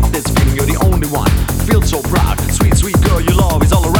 get this feeling, you're the only one. Feel so proud, sweet, sweet girl, your love is all around.